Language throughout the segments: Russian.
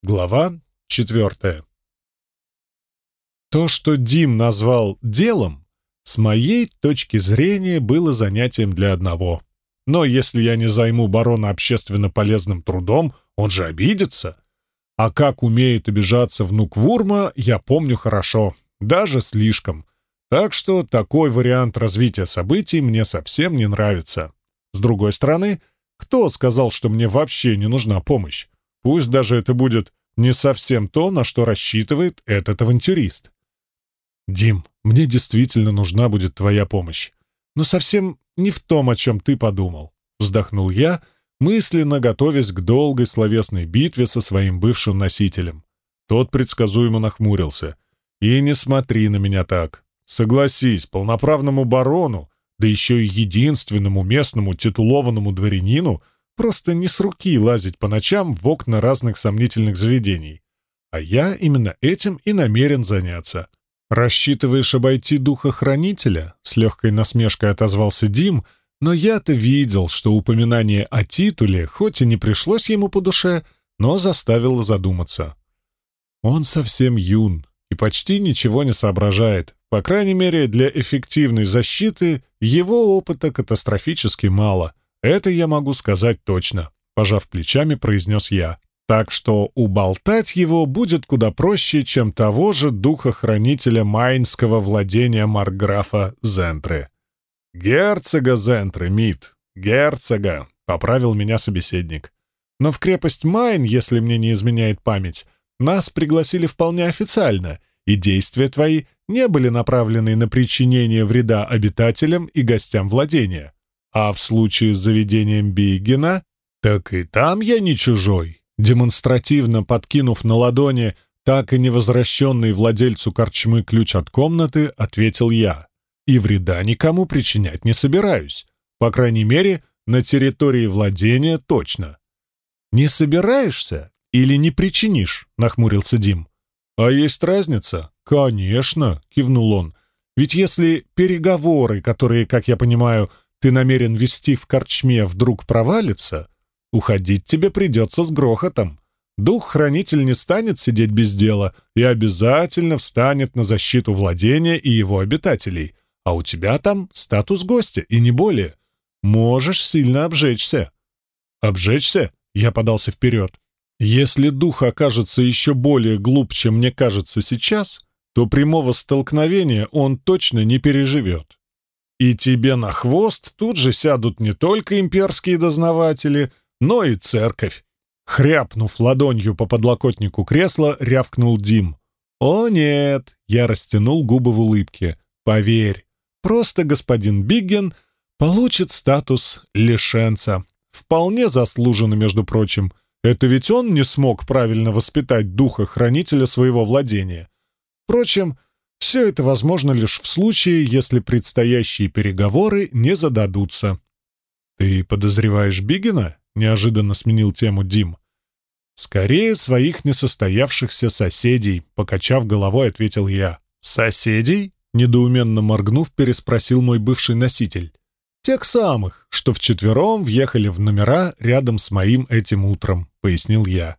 Глава четвертая. То, что Дим назвал «делом», с моей точки зрения было занятием для одного. Но если я не займу барона общественно полезным трудом, он же обидится. А как умеет обижаться внук Вурма, я помню хорошо, даже слишком. Так что такой вариант развития событий мне совсем не нравится. С другой стороны, кто сказал, что мне вообще не нужна помощь? Пусть даже это будет не совсем то, на что рассчитывает этот авантюрист. «Дим, мне действительно нужна будет твоя помощь. Но совсем не в том, о чем ты подумал», — вздохнул я, мысленно готовясь к долгой словесной битве со своим бывшим носителем. Тот предсказуемо нахмурился. «И не смотри на меня так. Согласись, полноправному барону, да еще и единственному местному титулованному дворянину — Просто не с руки лазить по ночам в окна разных сомнительных заведений. А я именно этим и намерен заняться. «Рассчитываешь обойти духа-хранителя?» — с легкой насмешкой отозвался Дим, но я-то видел, что упоминание о титуле, хоть и не пришлось ему по душе, но заставило задуматься. Он совсем юн и почти ничего не соображает. По крайней мере, для эффективной защиты его опыта катастрофически мало. Это я могу сказать точно, пожав плечами, произнес я. Так что уболтать его будет куда проще, чем того же духохранителя майнского владения марграфа Зентры. «Герцога Зентры, Мид, герцога», — поправил меня собеседник. «Но в крепость Майн, если мне не изменяет память, нас пригласили вполне официально, и действия твои не были направлены на причинение вреда обитателям и гостям владения. А в случае с заведением Биггена, так и там я не чужой. Демонстративно подкинув на ладони так и невозвращенный владельцу корчмы ключ от комнаты, ответил я. И вреда никому причинять не собираюсь. По крайней мере, на территории владения точно. «Не собираешься или не причинишь?» — нахмурился Дим. «А есть разница?» «Конечно», — кивнул он. «Ведь если переговоры, которые, как я понимаю, ты намерен вести в корчме, вдруг провалится, уходить тебе придется с грохотом. Дух-хранитель не станет сидеть без дела и обязательно встанет на защиту владения и его обитателей, а у тебя там статус гостя, и не более. Можешь сильно обжечься. Обжечься? Я подался вперед. Если дух окажется еще более глуп, чем мне кажется сейчас, то прямого столкновения он точно не переживет. И тебе на хвост тут же сядут не только имперские дознаватели, но и церковь. Хряпнув ладонью по подлокотнику кресла, рявкнул Дим. «О нет!» — я растянул губы в улыбке. «Поверь, просто господин Бигген получит статус лишенца. Вполне заслуженно, между прочим. Это ведь он не смог правильно воспитать духа хранителя своего владения. Впрочем, все это возможно лишь в случае, если предстоящие переговоры не зададутся. «Ты подозреваешь Бигена?» — неожиданно сменил тему Дим. «Скорее своих несостоявшихся соседей», — покачав головой, ответил я. «Соседей?» — недоуменно моргнув, переспросил мой бывший носитель. «Тех самых, что вчетвером въехали в номера рядом с моим этим утром», — пояснил я.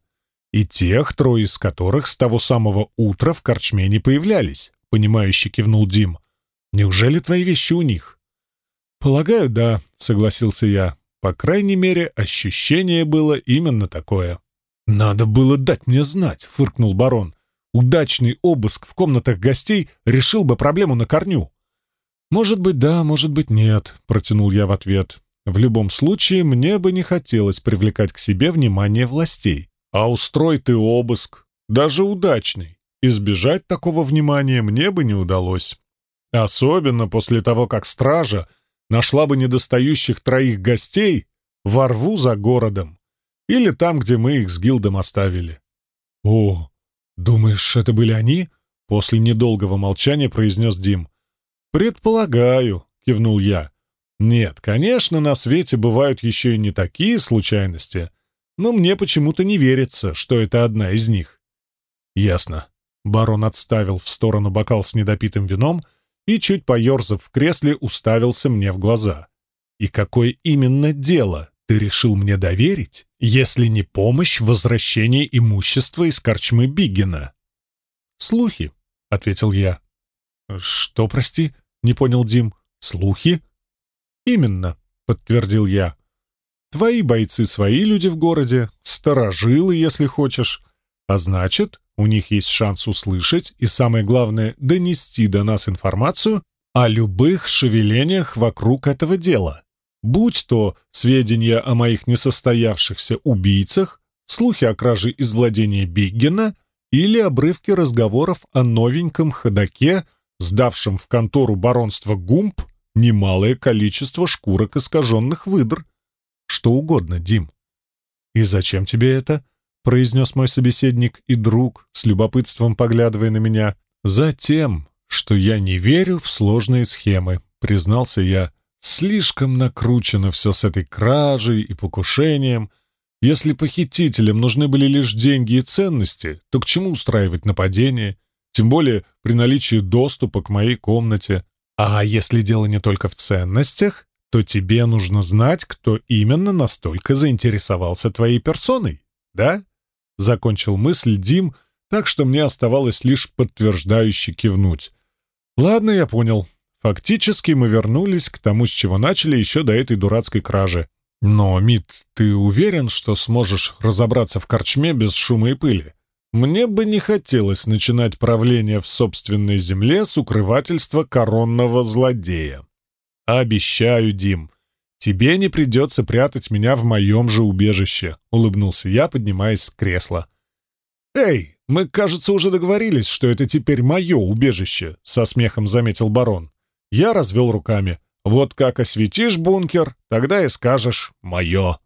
«И тех, трое из которых с того самого утра в корчме не появлялись. — понимающе кивнул Дим. «Неужели твои вещи у них?» «Полагаю, да», — согласился я. По крайней мере, ощущение было именно такое. «Надо было дать мне знать», — фыркнул барон. «Удачный обыск в комнатах гостей решил бы проблему на корню». «Может быть, да, может быть, нет», — протянул я в ответ. «В любом случае, мне бы не хотелось привлекать к себе внимание властей. А устрой ты обыск, даже удачный, Избежать такого внимания мне бы не удалось. Особенно после того, как стража нашла бы недостающих троих гостей во рву за городом. Или там, где мы их с гилдом оставили. «О, думаешь, это были они?» После недолгого молчания произнес Дим. «Предполагаю», — кивнул я. «Нет, конечно, на свете бывают еще и не такие случайности, но мне почему-то не верится, что это одна из них». «Ясно. Барон отставил в сторону бокал с недопитым вином и, чуть поерзав в кресле, уставился мне в глаза. «И какое именно дело ты решил мне доверить, если не помощь в возвращении имущества из корчмы Биггена?» «Слухи», — ответил я. «Что, прости?» — не понял Дим. «Слухи?» «Именно», — подтвердил я. «Твои бойцы свои люди в городе, сторожилы, если хочешь. А значит, у них есть шанс услышать и, самое главное, донести до нас информацию о любых шевелениях вокруг этого дела. Будь то сведения о моих несостоявшихся убийцах, слухи о краже из владения Биггена или обрывки разговоров о новеньком ходаке, сдавшем в контору баронства Гумп немалое количество шкурок искаженных выдр. Что угодно, Дим. «И зачем тебе это?» — произнес мой собеседник и друг, с любопытством поглядывая на меня. «Затем, что я не верю в сложные схемы», — признался я. «Слишком накручено все с этой кражей и покушением. Если похитителям нужны были лишь деньги и ценности, то к чему устраивать нападение? Тем более при наличии доступа к моей комнате. А если дело не только в ценностях, то тебе нужно знать, кто именно настолько заинтересовался твоей персоной, да?» Закончил мысль Дим, так что мне оставалось лишь подтверждающе кивнуть. «Ладно, я понял. Фактически мы вернулись к тому, с чего начали еще до этой дурацкой кражи. Но, Мит, ты уверен, что сможешь разобраться в корчме без шума и пыли? Мне бы не хотелось начинать правление в собственной земле с укрывательства коронного злодея. Обещаю, Дим, тебе не придется прятать меня в моем же убежище», — улыбнулся я, поднимаясь с кресла. «Эй, мы, кажется, уже договорились, что это теперь мое убежище», — со смехом заметил барон. Я развел руками. «Вот как осветишь бункер, тогда и скажешь «мое».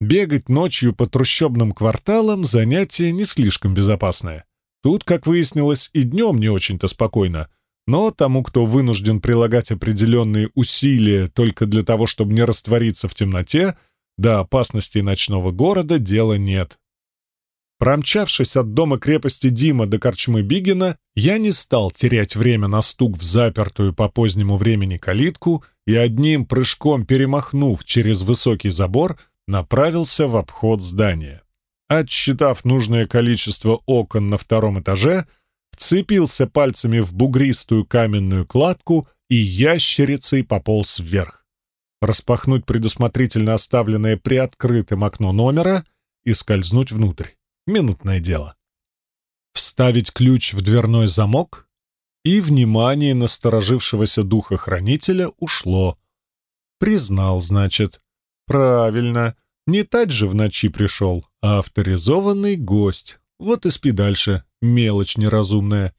Бегать ночью по трущобным кварталам — занятие не слишком безопасное. Тут, как выяснилось, и днем не очень-то спокойно. Но тому, кто вынужден прилагать определенные усилия только для того, чтобы не раствориться в темноте, до опасностей ночного города дела нет. Промчавшись от дома крепости Дима до корчмы Бигина, я не стал терять время на стук в запертую по позднему времени калитку и одним прыжком перемахнув через высокий забор — направился в обход здания. Отсчитав нужное количество окон на втором этаже, вцепился пальцами в бугристую каменную кладку и ящерицей пополз вверх. Распахнуть предусмотрительно оставленное приоткрытым окно номера и скользнуть внутрь. Минутное дело. Вставить ключ в дверной замок, и внимание насторожившегося духа-хранителя ушло. Признал, значит. Правильно, не тать же в ночи пришел, а авторизованный гость. Вот и спи дальше, мелочь неразумная.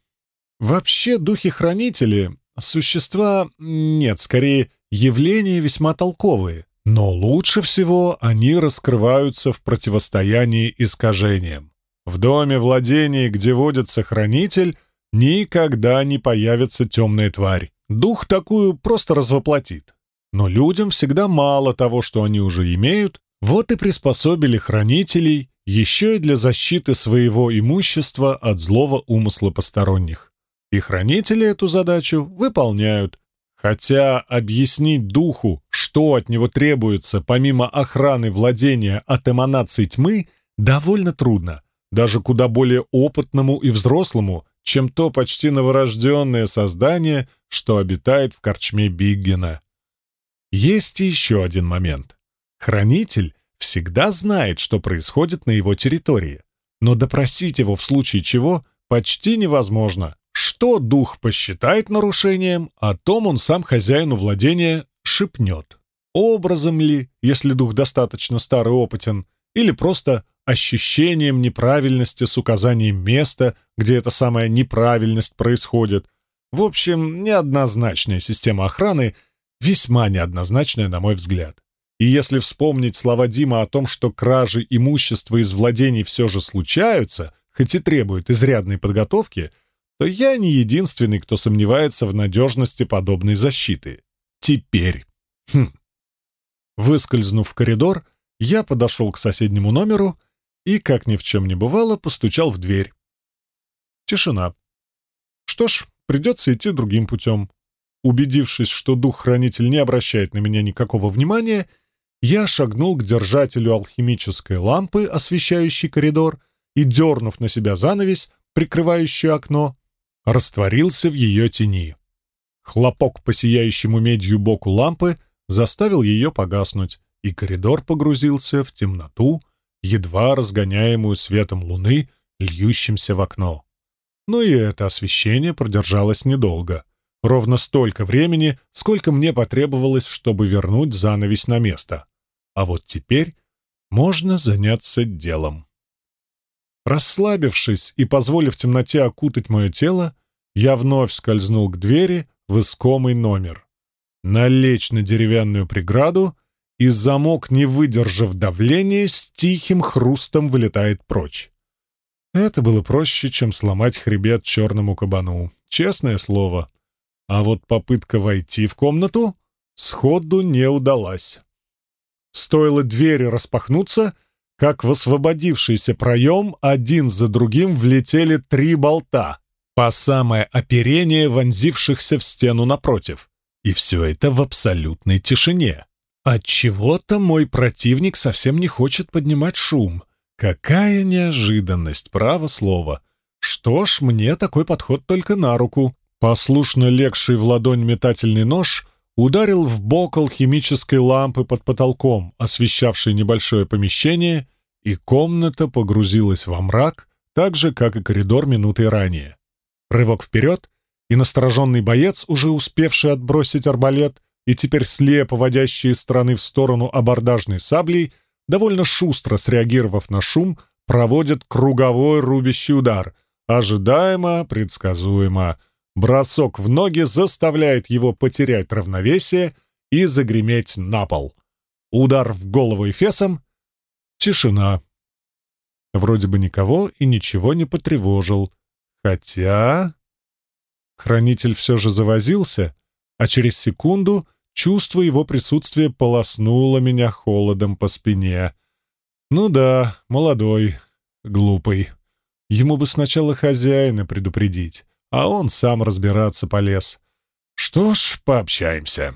Вообще духи-хранители — существа... Нет, скорее, явления весьма толковые. Но лучше всего они раскрываются в противостоянии искажениям. В доме владений, где водится хранитель, никогда не появится темная тварь. Дух такую просто развоплотит. Но людям всегда мало того, что они уже имеют, вот и приспособили хранителей еще и для защиты своего имущества от злого умысла посторонних. И хранители эту задачу выполняют. Хотя объяснить духу, что от него требуется помимо охраны владения от эманаций тьмы, довольно трудно, даже куда более опытному и взрослому, чем то почти новорожденное создание, что обитает в корчме Биггена. Есть еще один момент. Хранитель всегда знает, что происходит на его территории, но допросить его в случае чего почти невозможно. Что дух посчитает нарушением, о том он сам хозяину владения шепнет. Образом ли, если дух достаточно старый и опытен, или просто ощущением неправильности с указанием места, где эта самая неправильность происходит. В общем, неоднозначная система охраны — Весьма неоднозначная, на мой взгляд. И если вспомнить слова Дима о том, что кражи имущества из владений все же случаются, хоть и требуют изрядной подготовки, то я не единственный, кто сомневается в надежности подобной защиты. Теперь. Хм. Выскользнув в коридор, я подошел к соседнему номеру и, как ни в чем не бывало, постучал в дверь. Тишина. Что ж, придется идти другим путем. Убедившись, что дух-хранитель не обращает на меня никакого внимания, я шагнул к держателю алхимической лампы, освещающей коридор, и, дернув на себя занавесь, прикрывающую окно, растворился в ее тени. Хлопок по сияющему медью боку лампы заставил ее погаснуть, и коридор погрузился в темноту, едва разгоняемую светом луны, льющимся в окно. Но и это освещение продержалось недолго. Ровно столько времени, сколько мне потребовалось, чтобы вернуть занавесь на место. А вот теперь можно заняться делом. Расслабившись и позволив темноте окутать мое тело, я вновь скользнул к двери в искомый номер. Налечь на деревянную преграду, и замок, не выдержав давления, с тихим хрустом вылетает прочь. Это было проще, чем сломать хребет черному кабану. Честное слово. А вот попытка войти в комнату сходу не удалась. Стоило двери распахнуться, как в освободившийся проем один за другим влетели три болта, по самое оперение вонзившихся в стену напротив. И все это в абсолютной тишине. Отчего-то мой противник совсем не хочет поднимать шум — Какая неожиданность, право слово. Что ж, мне такой подход только на руку. Послушно легший в ладонь метательный нож ударил в бок алхимической лампы под потолком, освещавшей небольшое помещение, и комната погрузилась во мрак, так же, как и коридор минуты ранее. Рывок вперед, и настороженный боец, уже успевший отбросить арбалет и теперь слепо водящий из стороны в сторону абордажной саблей — довольно шустро среагировав на шум, проводит круговой рубящий удар. Ожидаемо, предсказуемо. Бросок в ноги заставляет его потерять равновесие и загреметь на пол. Удар в голову эфесом. Тишина. Вроде бы никого и ничего не потревожил. Хотя... Хранитель все же завозился, а через секунду Чувство его присутствия полоснуло меня холодом по спине. Ну да, молодой, глупый. Ему бы сначала хозяина предупредить, а он сам разбираться полез. Что ж, пообщаемся.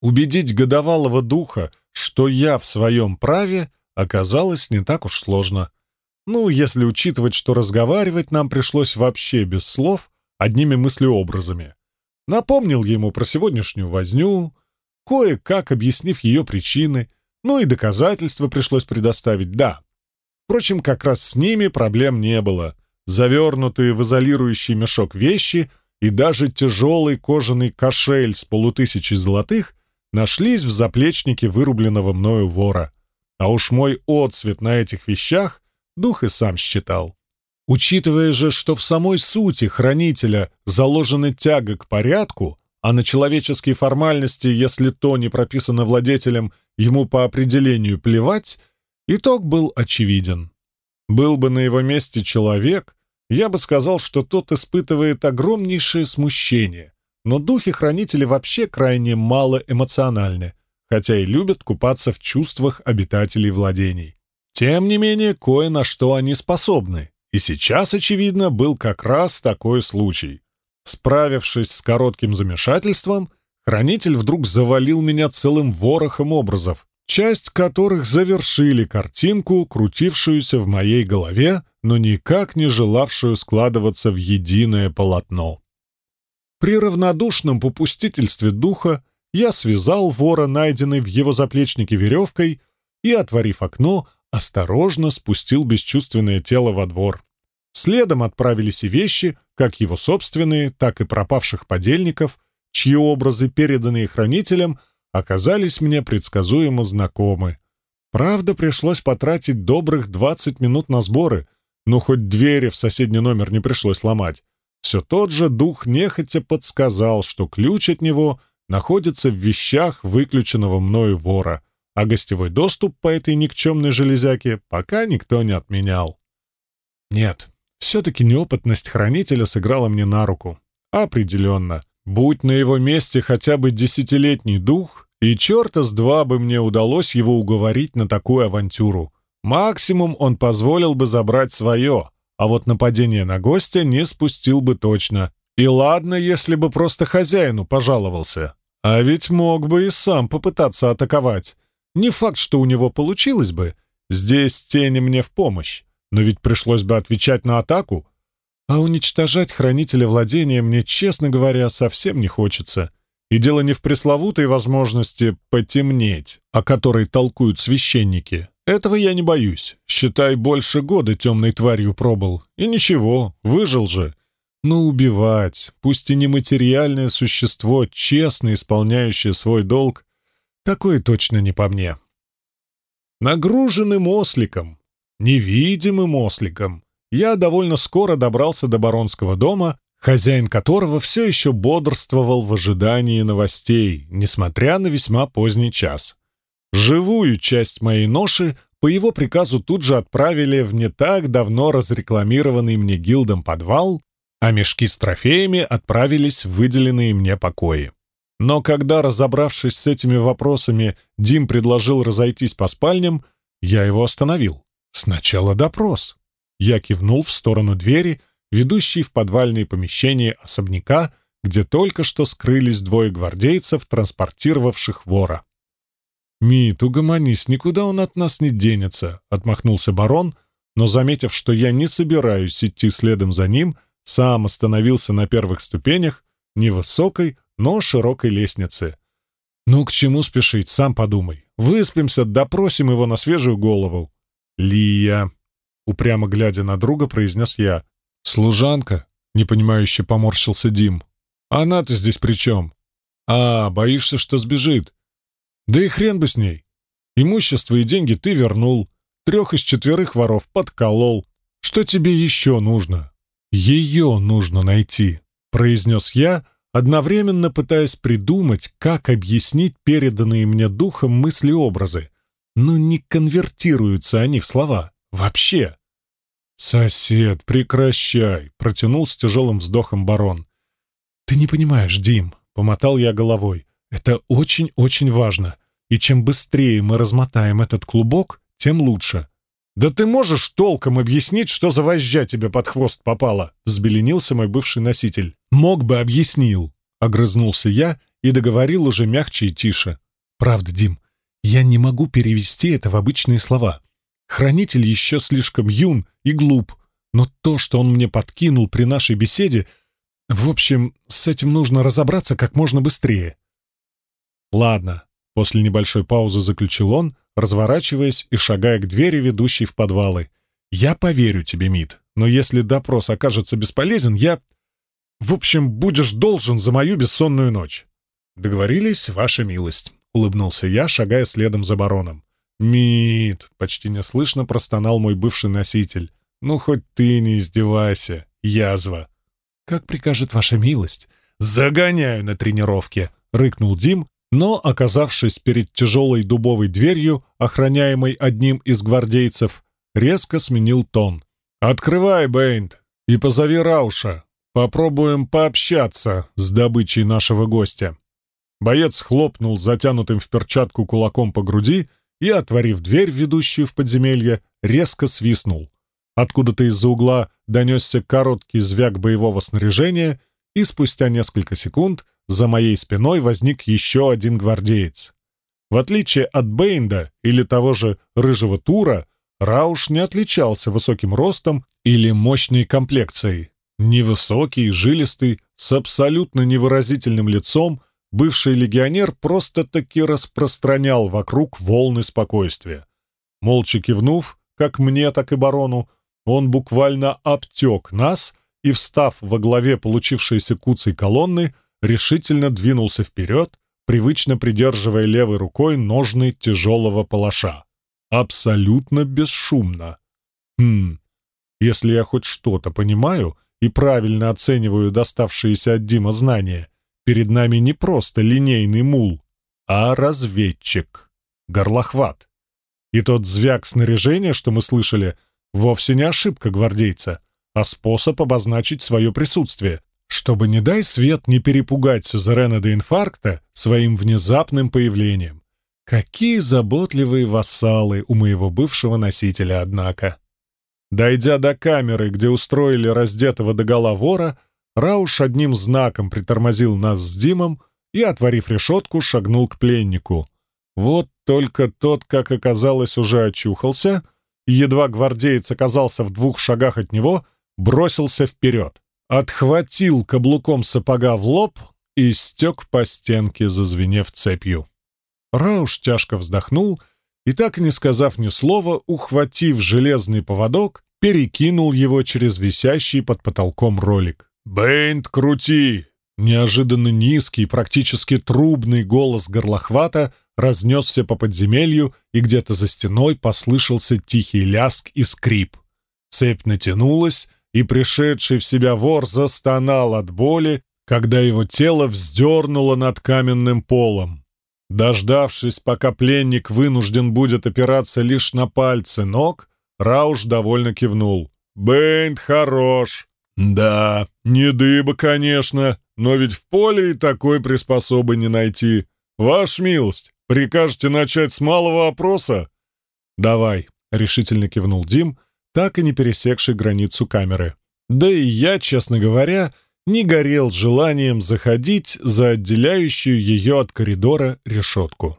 Убедить годовалого духа, что я в своем праве, оказалось не так уж сложно. Ну, если учитывать, что разговаривать нам пришлось вообще без слов, одними мыслеобразами. Напомнил ему про сегодняшнюю возню, кое-как объяснив ее причины, ну и доказательства пришлось предоставить, да. Впрочем, как раз с ними проблем не было. Завернутые в изолирующий мешок вещи и даже тяжелый кожаный кошель с полутысячи золотых нашлись в заплечнике вырубленного мною вора. А уж мой отцвет на этих вещах дух и сам считал. Учитывая же, что в самой сути хранителя заложена тяга к порядку, а на человеческие формальности, если то не прописано владетелем, ему по определению плевать, итог был очевиден. Был бы на его месте человек, я бы сказал, что тот испытывает огромнейшее смущение, но духи-хранители вообще крайне мало эмоциональны, хотя и любят купаться в чувствах обитателей владений. Тем не менее, кое на что они способны — и сейчас, очевидно, был как раз такой случай. Справившись с коротким замешательством, хранитель вдруг завалил меня целым ворохом образов, часть которых завершили картинку, крутившуюся в моей голове, но никак не желавшую складываться в единое полотно. При равнодушном попустительстве духа я связал вора, найденный в его заплечнике веревкой, и, отворив окно, осторожно спустил бесчувственное тело во двор. Следом отправились и вещи, как его собственные, так и пропавших подельников, чьи образы, переданные хранителям, оказались мне предсказуемо знакомы. Правда, пришлось потратить добрых 20 минут на сборы, но хоть двери в соседний номер не пришлось ломать. Все тот же дух нехотя подсказал, что ключ от него находится в вещах выключенного мною вора — а гостевой доступ по этой никчемной железяке пока никто не отменял. Нет, все-таки неопытность хранителя сыграла мне на руку. Определенно. Будь на его месте хотя бы десятилетний дух, и черта с два бы мне удалось его уговорить на такую авантюру. Максимум он позволил бы забрать свое, а вот нападение на гостя не спустил бы точно. И ладно, если бы просто хозяину пожаловался. А ведь мог бы и сам попытаться атаковать. Не факт, что у него получилось бы. Здесь тени мне в помощь. Но ведь пришлось бы отвечать на атаку. А уничтожать хранителя владения мне, честно говоря, совсем не хочется. И дело не в пресловутой возможности потемнеть, о которой толкуют священники. Этого я не боюсь. Считай, больше года темной тварью пробыл. И ничего, выжил же. Но убивать, пусть и нематериальное существо, честно исполняющее свой долг, такое точно не по мне. Нагруженным осликом, невидимым осликом, я довольно скоро добрался до баронского дома, хозяин которого все еще бодрствовал в ожидании новостей, несмотря на весьма поздний час. Живую часть моей ноши по его приказу тут же отправили в не так давно разрекламированный мне гилдом подвал, а мешки с трофеями отправились в выделенные мне покои. Но когда, разобравшись с этими вопросами, Дим предложил разойтись по спальням, я его остановил. Сначала допрос. Я кивнул в сторону двери, ведущей в подвальные помещения особняка, где только что скрылись двое гвардейцев, транспортировавших вора. «Мит, угомонись, никуда он от нас не денется», — отмахнулся барон, но, заметив, что я не собираюсь идти следом за ним, сам остановился на первых ступенях невысокой, но широкой лестницы. «Ну, к чему спешить, сам подумай. Выспимся, допросим его на свежую голову». «Лия», — упрямо глядя на друга, произнес я. «Служанка?» — непонимающе поморщился Дим. «Она-то здесь при чем?» «А, боишься, что сбежит?» «Да и хрен бы с ней. Имущество и деньги ты вернул, трех из четверых воров подколол. Что тебе еще нужно?» «Ее нужно найти», — произнес я, одновременно пытаясь придумать, как объяснить переданные мне духом мысли-образы. Но не конвертируются они в слова. Вообще. «Сосед, прекращай!» — протянул с тяжелым вздохом барон. «Ты не понимаешь, Дим», — помотал я головой. «Это очень-очень важно. И чем быстрее мы размотаем этот клубок, тем лучше. «Да ты можешь толком объяснить, что за вожжа тебе под хвост попала?» — взбеленился мой бывший носитель. «Мог бы объяснил», — огрызнулся я и договорил уже мягче и тише. «Правда, Дим, я не могу перевести это в обычные слова. Хранитель еще слишком юн и глуп, но то, что он мне подкинул при нашей беседе... В общем, с этим нужно разобраться как можно быстрее». «Ладно», — после небольшой паузы заключил он, разворачиваясь и шагая к двери, ведущей в подвалы. «Я поверю тебе, Мид, но если допрос окажется бесполезен, я... В общем, будешь должен за мою бессонную ночь». «Договорились, ваша милость», — улыбнулся я, шагая следом за бароном. «Мид», — почти неслышно простонал мой бывший носитель. «Ну, хоть ты не издевайся, язва». «Как прикажет ваша милость?» «Загоняю на тренировке», — рыкнул Дим, но, оказавшись перед тяжелой дубовой дверью, охраняемой одним из гвардейцев, резко сменил тон. «Открывай, Бэйнт, и позови Рауша. Попробуем пообщаться с добычей нашего гостя». Боец хлопнул затянутым в перчатку кулаком по груди и, отворив дверь, ведущую в подземелье, резко свистнул. Откуда-то из-за угла донесся короткий звяк боевого снаряжения, и спустя несколько секунд за моей спиной возник еще один гвардеец. В отличие от Бейнда или того же Рыжего Тура, Рауш не отличался высоким ростом или мощной комплекцией. Невысокий, жилистый, с абсолютно невыразительным лицом, бывший легионер просто-таки распространял вокруг волны спокойствия. Молча кивнув, как мне, так и барону, он буквально обтек нас и, встав во главе получившейся куцей колонны, решительно двинулся вперед, привычно придерживая левой рукой ножны тяжелого палаша. Абсолютно бесшумно. Хм, если я хоть что-то понимаю и правильно оцениваю доставшиеся от Дима знания, перед нами не просто линейный мул, а разведчик, горлохват. И тот звяк снаряжения, что мы слышали, вовсе не ошибка гвардейца, а способ обозначить свое присутствие, чтобы, не дай свет, не перепугать Сюзерена до инфаркта своим внезапным появлением. Какие заботливые вассалы у моего бывшего носителя, однако. Дойдя до камеры, где устроили раздетого догола вора, Рауш одним знаком притормозил нас с Димом и, отворив решетку, шагнул к пленнику. Вот только тот, как оказалось, уже очухался, и едва гвардеец оказался в двух шагах от него, бросился вперед, отхватил каблуком сапога в лоб и стек по стенке, зазвенев цепью. Рауш тяжко вздохнул и, так не сказав ни слова, ухватив железный поводок, перекинул его через висящий под потолком ролик. «Бэйнт, крути!» Неожиданно низкий, практически трубный голос горлохвата разнесся по подземелью, и где-то за стеной послышался тихий ляск и скрип. Цепь натянулась, и пришедший в себя вор застонал от боли, когда его тело вздернуло над каменным полом. Дождавшись, пока пленник вынужден будет опираться лишь на пальцы ног, Рауш довольно кивнул. «Бэйнт хорош!» «Да, не дыба, конечно, но ведь в поле и такой приспособы не найти. Ваш милость, прикажете начать с малого опроса?» «Давай», — решительно кивнул Дим, так и не пересекший границу камеры. «Да и я, честно говоря, не горел желанием заходить за отделяющую ее от коридора решетку.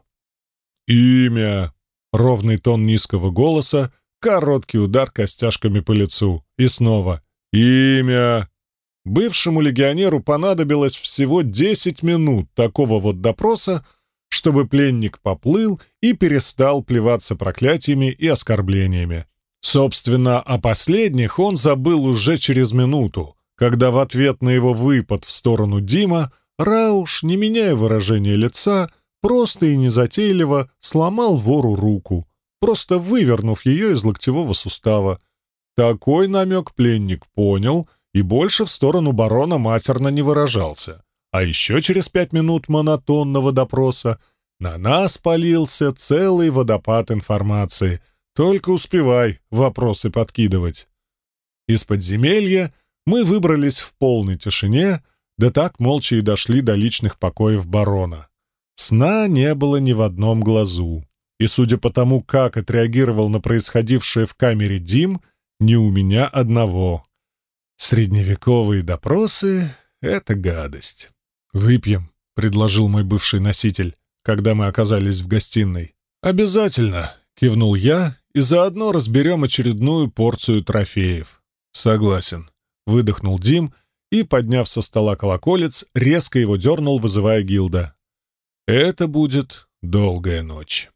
«Имя!» — ровный тон низкого голоса, короткий удар костяшками по лицу. И снова «Имя!» Бывшему легионеру понадобилось всего 10 минут такого вот допроса, чтобы пленник поплыл и перестал плеваться проклятиями и оскорблениями. Собственно, о последних он забыл уже через минуту, когда в ответ на его выпад в сторону Дима Рауш, не меняя выражения лица, просто и незатейливо сломал вору руку, просто вывернув ее из локтевого сустава. Такой намек пленник понял и больше в сторону барона матерно не выражался. А еще через пять минут монотонного допроса на нас полился целый водопад информации. Только успевай вопросы подкидывать. Из подземелья мы выбрались в полной тишине, да так молча и дошли до личных покоев барона. Сна не было ни в одном глазу, и, судя по тому, как отреагировал на происходившее в камере Дим, не у меня одного. Средневековые допросы — это гадость. «Выпьем», — предложил мой бывший носитель, когда мы оказались в гостиной. «Обязательно», — кивнул я, — «и заодно разберем очередную порцию трофеев». «Согласен», Выдохнул Дим и, подняв со стола колоколец, резко его дернул, вызывая Гилда. «Это будет долгая ночь».